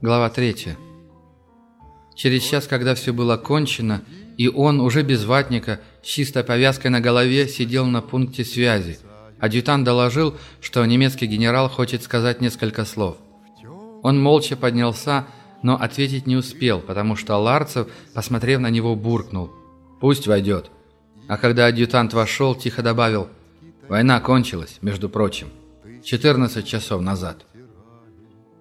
Глава третья. Через час, когда все было кончено, и он, уже без ватника, с чистой повязкой на голове, сидел на пункте связи. Адъютант доложил, что немецкий генерал хочет сказать несколько слов. Он молча поднялся, но ответить не успел, потому что Ларцев, посмотрев на него, буркнул. «Пусть войдет». А когда адъютант вошел, тихо добавил «Война кончилась, между прочим, 14 часов назад».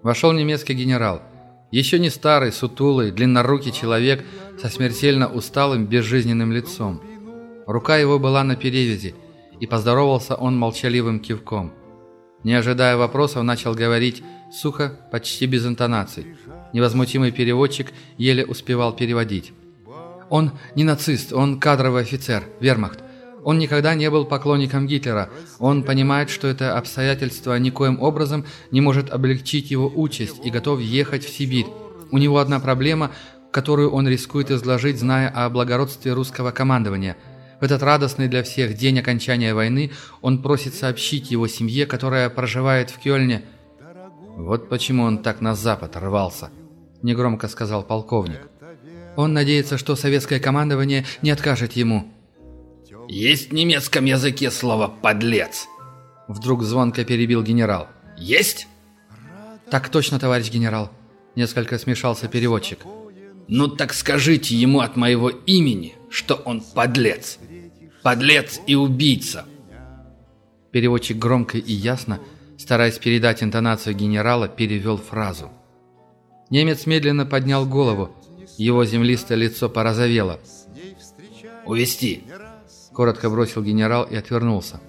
Вошел немецкий генерал – еще не старый, сутулый, длиннорукий человек со смертельно усталым, безжизненным лицом. Рука его была на перевязи, и поздоровался он молчаливым кивком. Не ожидая вопросов, начал говорить сухо, почти без интонаций. Невозмутимый переводчик еле успевал переводить. «Он не нацист, он кадровый офицер, вермахт. Он никогда не был поклонником Гитлера. Он понимает, что это обстоятельство никоим образом не может облегчить его участь и готов ехать в Сибирь. У него одна проблема, которую он рискует изложить, зная о благородстве русского командования. В этот радостный для всех день окончания войны он просит сообщить его семье, которая проживает в Кёльне. «Вот почему он так на запад рвался», – негромко сказал полковник. «Он надеется, что советское командование не откажет ему». «Есть в немецком языке слово «подлец»?» Вдруг звонко перебил генерал. «Есть?» «Так точно, товарищ генерал», — несколько смешался переводчик. «Ну так скажите ему от моего имени, что он подлец. Подлец и убийца». Переводчик громко и ясно, стараясь передать интонацию генерала, перевел фразу. Немец медленно поднял голову, его землистое лицо порозовело. «Увести!» Коротко бросил генерал и отвернулся.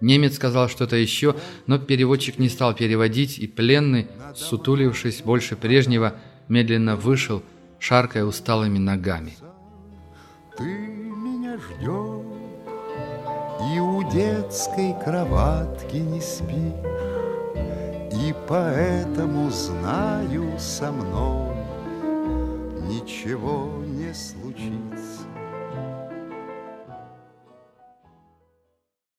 Немец сказал что-то еще, но переводчик не стал переводить, и пленный, сутулившись больше прежнего, медленно вышел, шаркая усталыми ногами. Ты меня ждешь, и у детской кроватки не спишь, И поэтому знаю со мной Ничего не случится.